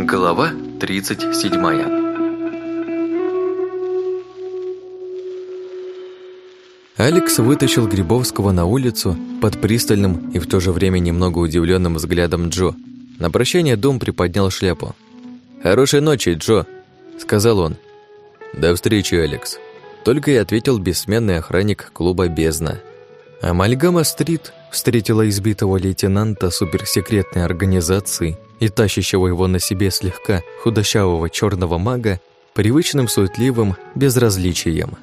Глава 37 Алекс вытащил Грибовского на улицу под пристальным и в то же время немного удивленным взглядом Джо. На прощание Дом приподнял шляпу. «Хорошей ночи, Джо», — сказал он. «До встречи, Алекс», — только и ответил бессменный охранник клуба «Бездна». Амальгама-стрит встретила избитого лейтенанта суперсекретной организации и тащащего его на себе слегка худощавого черного мага привычным суетливым безразличием.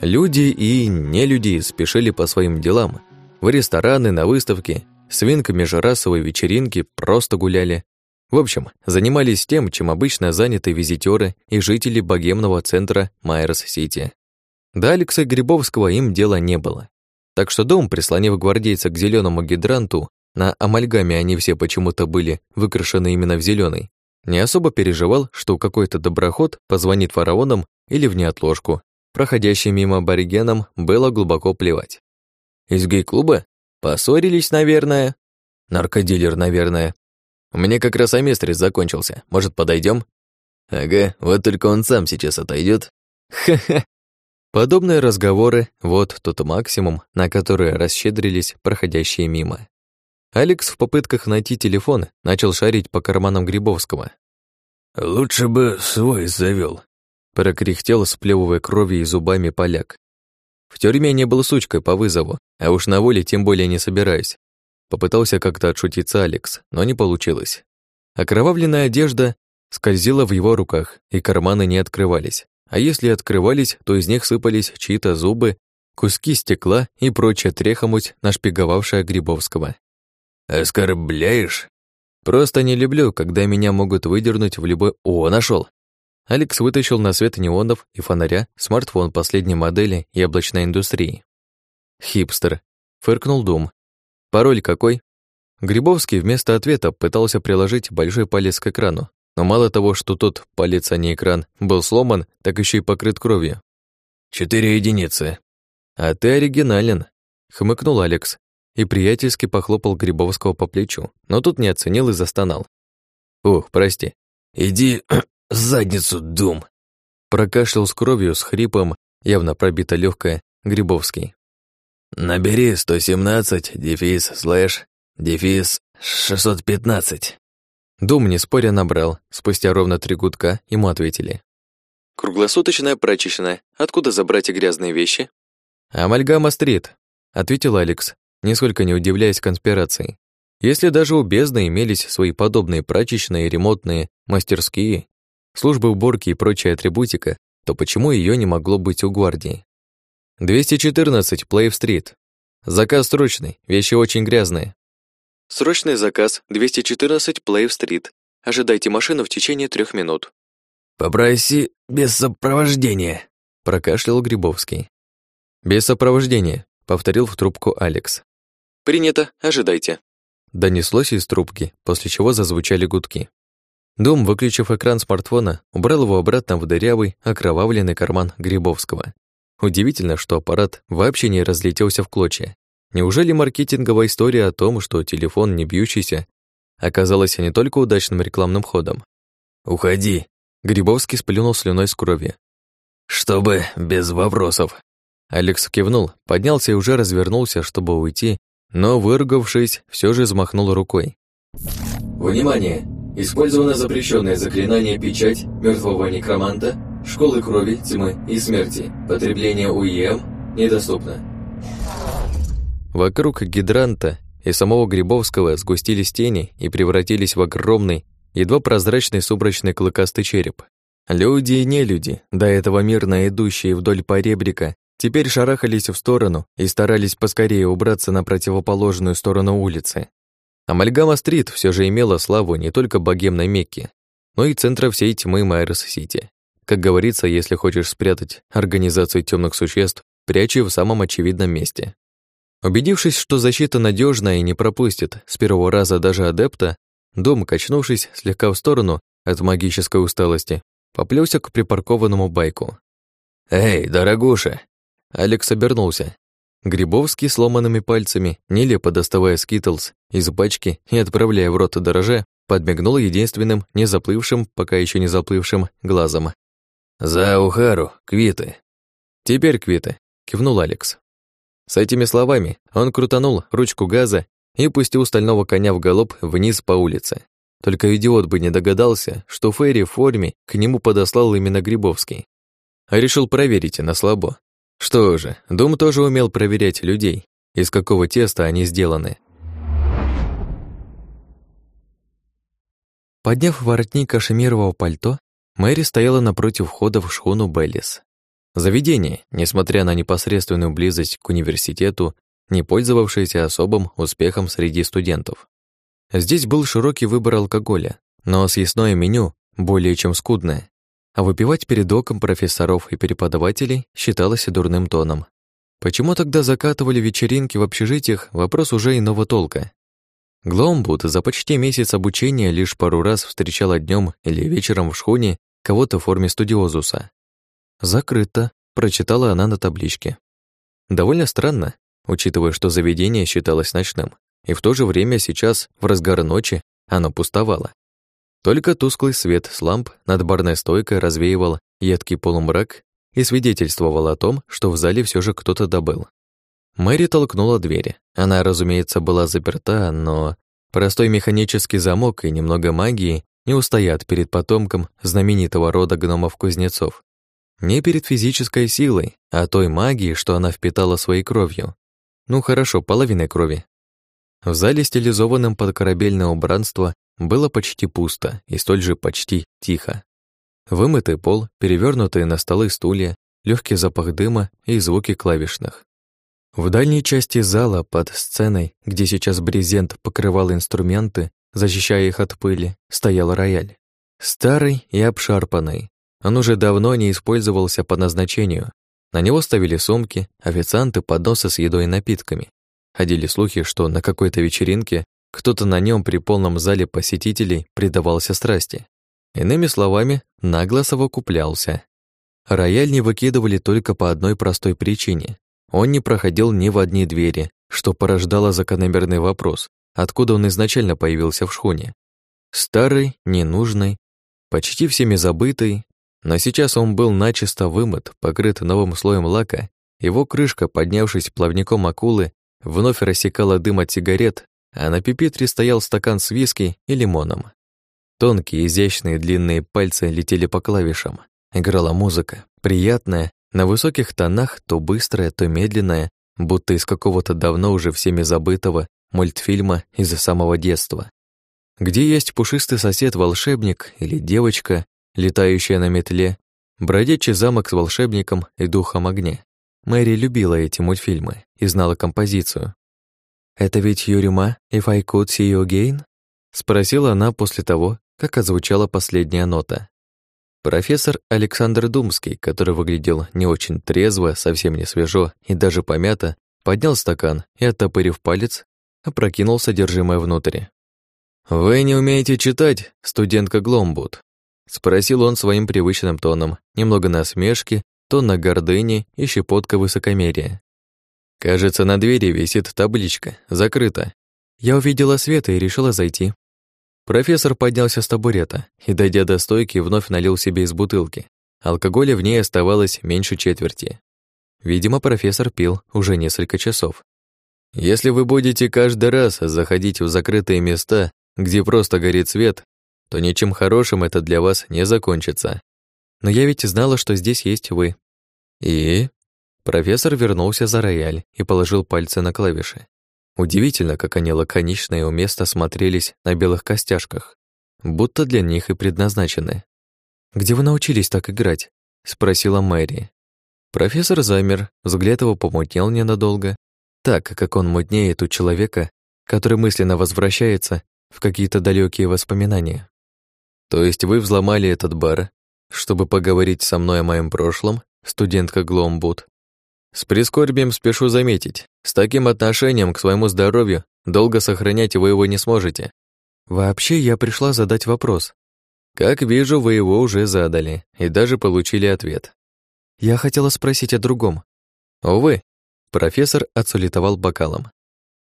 Люди и нелюди спешили по своим делам. В рестораны, на выставки, свинка межрасовой вечеринки просто гуляли. В общем, занимались тем, чем обычно заняты визитеры и жители богемного центра Майерс-Сити. До Алекса Грибовского им дела не было. Так что дом, прислонив гвардейца к зеленому гидранту, на амальгаме они все почему-то были выкрашены именно в зеленый, не особо переживал, что какой-то доброход позвонит фараонам или в неотложку. Проходящим мимо аборигенам было глубоко плевать. Из гей-клуба? Поссорились, наверное. Наркодилер, наверное. Меня как раз аместрис закончился. Может, подойдем? Ага, вот только он сам сейчас отойдет. Ха-ха, Подобные разговоры — вот тот максимум, на который расщедрились проходящие мимо. Алекс в попытках найти телефон начал шарить по карманам Грибовского. «Лучше бы свой завел, прокряхтел, сплевывая кровью и зубами поляк. В тюрьме не был сучкой по вызову, а уж на воле тем более не собираюсь. Попытался как-то отшутиться Алекс, но не получилось. Окровавленная одежда скользила в его руках, и карманы не открывались. А если открывались, то из них сыпались чьи-то зубы, куски стекла и прочая трехомуть, нашпиговавшая Грибовского. «Оскорбляешь?» «Просто не люблю, когда меня могут выдернуть в любой...» «О, нашел! Алекс вытащил на свет неонов и фонаря смартфон последней модели и облачной индустрии. «Хипстер», — фыркнул Дум. «Пароль какой?» Грибовский вместо ответа пытался приложить большой палец к экрану, но мало того, что тот палец, а не экран, был сломан, так еще и покрыт кровью. «Четыре единицы». «А ты оригинален», — хмыкнул Алекс и приятельски похлопал Грибовского по плечу, но тут не оценил и застонал. «Ух, прости». «Иди задницу, дум!» Прокашлял с кровью, с хрипом, явно пробито легкое, Грибовский. «Набери 117, дефис, слэш, дефис 615». Дом, не споря, набрал. Спустя ровно три гудка ему ответили. «Круглосуточная прачечная. Откуда забрать грязные вещи?» «Амальгама-стрит», — ответил Алекс, нисколько не удивляясь конспирации. Если даже у бездны имелись свои подобные прачечные, ремонтные, мастерские, службы уборки и прочая атрибутика, то почему ее не могло быть у гвардии? 214, Плейв-стрит. Заказ срочный, вещи очень грязные. Срочный заказ 214 Плейв-стрит. Ожидайте машину в течение трех минут. Попроси без сопровождения, прокашлял Грибовский. Без сопровождения, повторил в трубку Алекс. Принято, ожидайте. Донеслось из трубки, после чего зазвучали гудки. Дом, выключив экран смартфона, убрал его обратно в дырявый, окровавленный карман Грибовского. Удивительно, что аппарат вообще не разлетелся в клочья. Неужели маркетинговая история о том, что телефон не бьющийся, оказалась не только удачным рекламным ходом? «Уходи!» Грибовский сплюнул слюной с крови. «Чтобы без вопросов!» Алекс кивнул, поднялся и уже развернулся, чтобы уйти, но, выругавшись, все же взмахнул рукой. «Внимание! Использовано запрещенное заклинание «Печать» мертвого некроманта, школы крови, тьмы и смерти. Потребление УЕМ недоступно. Вокруг гидранта и самого Грибовского сгустились тени и превратились в огромный, едва прозрачный сумрачный клыкастый череп. Люди и нелюди, до этого мирно идущие вдоль поребрика, теперь шарахались в сторону и старались поскорее убраться на противоположную сторону улицы. Амальгама-стрит все же имела славу не только богемной Мекки, но и центра всей тьмы Майерс-Сити. Как говорится, если хочешь спрятать организацию темных существ, прячь в самом очевидном месте. Убедившись, что защита надежная и не пропустит с первого раза даже адепта, дом, качнувшись слегка в сторону от магической усталости, поплелся к припаркованному байку. «Эй, дорогуша!» Алекс обернулся. Грибовский сломанными пальцами, нелепо доставая скитлс из бачки и отправляя в рот дороже, подмигнул единственным, не заплывшим, пока еще не заплывшим, глазом. «За Ухару, квиты!» «Теперь квиты», — кивнул Алекс. С этими словами он крутанул ручку газа и пустил стального коня в галоп вниз по улице. Только идиот бы не догадался, что Ферри в форме к нему подослал именно Грибовский. А решил проверить на слабо. Что же, Дум тоже умел проверять людей, из какого теста они сделаны. Подняв воротник кашемирового пальто, Мэри стояла напротив входа в шхуну Беллис. Заведение, несмотря на непосредственную близость к университету, не пользовавшееся особым успехом среди студентов. Здесь был широкий выбор алкоголя, но съестное меню более чем скудное, а выпивать перед оком профессоров и преподавателей считалось дурным тоном. Почему тогда закатывали вечеринки в общежитиях, вопрос уже иного толка. Гломбуд за почти месяц обучения лишь пару раз встречала днем или вечером в шхуне кого-то в форме студиозуса. «Закрыто», — прочитала она на табличке. Довольно странно, учитывая, что заведение считалось ночным, и в то же время сейчас, в разгар ночи, оно пустовало. Только тусклый свет с ламп над барной стойкой развеивал едкий полумрак и свидетельствовал о том, что в зале все же кто-то добыл. Мэри толкнула дверь. Она, разумеется, была заперта, но простой механический замок и немного магии не устоят перед потомком знаменитого рода гномов-кузнецов. Не перед физической силой, а той магией, что она впитала своей кровью. Ну хорошо, половиной крови. В зале, стилизованном под корабельное убранство, было почти пусто и столь же почти тихо. Вымытый пол, перевернутые на столы стулья, легкий запах дыма и звуки клавишных. В дальней части зала, под сценой, где сейчас брезент покрывал инструменты, защищая их от пыли, стоял рояль. Старый и обшарпанный. Он уже давно не использовался по назначению. На него ставили сумки, официанты, подносы с едой и напитками. Ходили слухи, что на какой-то вечеринке кто-то на нем при полном зале посетителей предавался страсти. Иными словами, нагло совокуплялся. Рояль не выкидывали только по одной простой причине. Он не проходил ни в одни двери, что порождало закономерный вопрос, откуда он изначально появился в шхуне. Старый, ненужный, почти всеми забытый, но сейчас он был начисто вымыт, покрыт новым слоем лака, его крышка, поднявшись плавником акулы, вновь рассекала дым от сигарет, а на пипетре стоял стакан с виски и лимоном. Тонкие, изящные, длинные пальцы летели по клавишам. Играла музыка, приятная, на высоких тонах, то быстрая, то медленная, будто из какого-то давно уже всеми забытого мультфильма из самого детства. Где есть пушистый сосед-волшебник или девочка, летающая на метле, бродячий замок с волшебником и духом огня. Мэри любила эти мультфильмы и знала композицию. «Это ведь could see you again?» Спросила она после того, как отзвучала последняя нота. Профессор Александр Думский, который выглядел не очень трезво, совсем не свежо и даже помято, поднял стакан и, оттопырив палец, опрокинул содержимое внутрь. «Вы не умеете читать, студентка Гломбуд?» Спросил он своим привычным тоном, немного насмешки, тонна гордыни и щепотка высокомерия. «Кажется, на двери висит табличка, закрыта. Я увидела свет и решила зайти». Профессор поднялся с табурета и, дойдя до стойки, вновь налил себе из бутылки. Алкоголя в ней оставалось меньше четверти. Видимо, профессор пил уже несколько часов. «Если вы будете каждый раз заходить в закрытые места, где просто горит свет, то ничем хорошим это для вас не закончится. Но я ведь знала, что здесь есть вы». «И?» Профессор вернулся за рояль и положил пальцы на клавиши. Удивительно, как они лаконично и уместно смотрелись на белых костяшках, будто для них и предназначены. «Где вы научились так играть?» — спросила Мэри. Профессор замер, взгляд его помутнел ненадолго, так, как он мутнеет у человека, который мысленно возвращается в какие-то далекие воспоминания. «То есть вы взломали этот бар, чтобы поговорить со мной о моем прошлом, студентка Гломбуд?» С прискорбием спешу заметить, с таким отношением к своему здоровью долго сохранять вы его не сможете. Вообще, я пришла задать вопрос. Как вижу, вы его уже задали и даже получили ответ. Я хотела спросить о другом. Увы, профессор отсулитовал бокалом.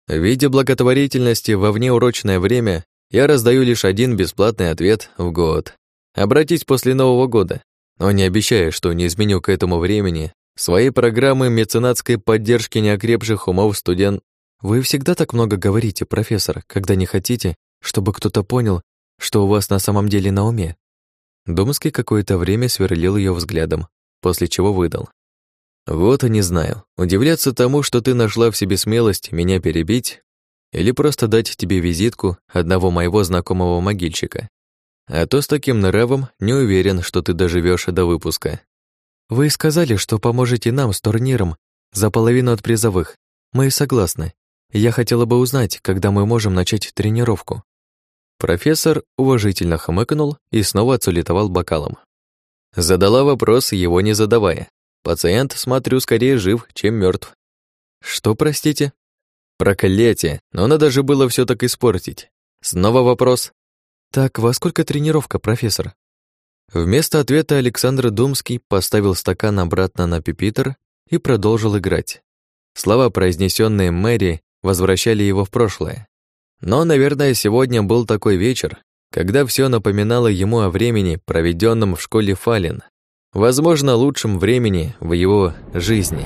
В виде благотворительности во внеурочное время Я раздаю лишь один бесплатный ответ в год. Обратись после Нового года, но не обещаю, что не изменю к этому времени своей программы меценатской поддержки неокрепших умов студент. Вы всегда так много говорите, профессор, когда не хотите, чтобы кто-то понял, что у вас на самом деле на уме. Думский какое-то время сверлил ее взглядом, после чего выдал. «Вот и не знаю, удивляться тому, что ты нашла в себе смелость меня перебить, или просто дать тебе визитку одного моего знакомого могильщика. А то с таким нравом не уверен, что ты доживешь до выпуска. Вы сказали, что поможете нам с турниром за половину от призовых. Мы согласны. Я хотела бы узнать, когда мы можем начать тренировку. Профессор уважительно хмыкнул и снова отсулетовал бокалом. Задала вопрос, его не задавая. Пациент, смотрю, скорее жив, чем мертв. Что, простите? Проклятие, но надо же было все так испортить. Снова вопрос. Так, во сколько тренировка, профессор? Вместо ответа Александр Думский поставил стакан обратно на пепитер и продолжил играть. Слова, произнесенные Мэри, возвращали его в прошлое. Но, наверное, сегодня был такой вечер, когда все напоминало ему о времени, проведенном в школе Фалин, возможно, лучшем времени в его жизни.